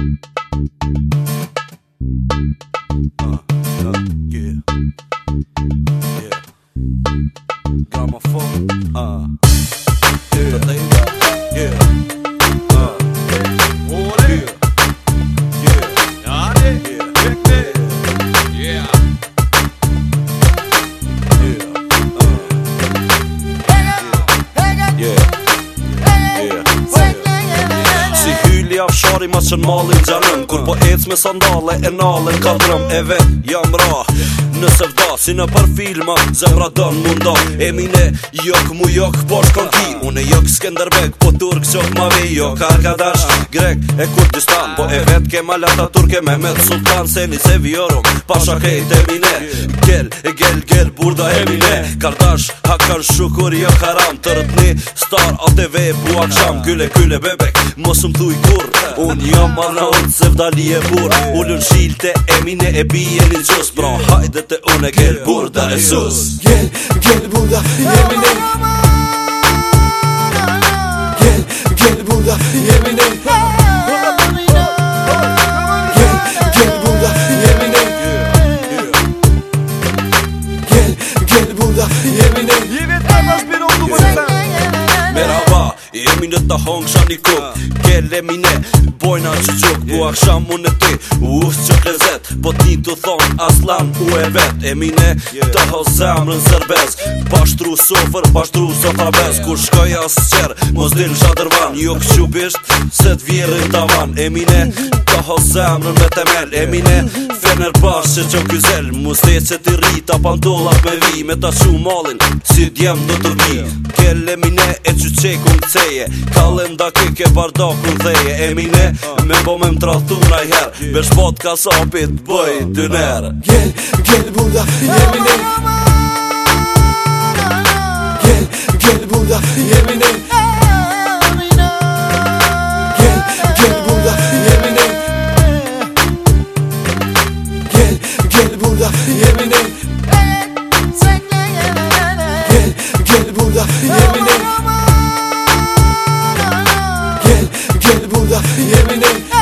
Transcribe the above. Thank you. pari ma që malin gjanën Kur po ecë me sandale e nalën ka drëm E vetë jam ra Në vda si në për filma Zemra dën mundan E mine jok mu jok Por shkon ki Une jok skenderbeg Po turk qok ma ve jo dash grek e kurdistan Po e vetë ke malata turke me me sultan Se një se vjorum Pasha kejt e mine Gel e gel gel burda e mine Kardash hakan shukur jo karam Të rëtni star ATV buak sham Kyle kyle bebek Mosëm thuj kur Unë jo marra onë se vdali e bur Ullën shilte e mine e bije një gjus Pra hajde të unë e gel burda e sus Gel, gel burda jemin e Gel, gel burda jemin e ta hong kësha një kuk Ke mine, bojna që qëk Bua kësha mu në ti, u usë që krezet Po ti të thonë aslan u e vet E mine, të ho zemrën zërbez Pashtru sofer, pashtru sofa bez Kur shkoj asë qërë, mos din shatë dërvan Jo kë qubisht, se të vjerë të E mine, të ho zemë në vetemel E mine, ho Se nërë pashë që që kyzel Mu së të ti rita pandolla me vi Me ta që malin si djem do të vi Kelle mine e që qekun që ceje Kallën da këke barda theje E mine me bo me më trahtu nëjherë Bërshbot ka sapit bëj të nërë Gjell, gjell bunda, jemi në yemin et Gel gel burada yemin et Gel gel burada yemin et